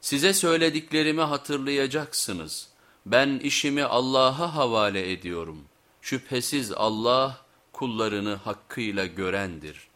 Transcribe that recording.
Size söylediklerimi hatırlayacaksınız. Ben işimi Allah'a havale ediyorum. Şüphesiz Allah kullarını hakkıyla görendir.''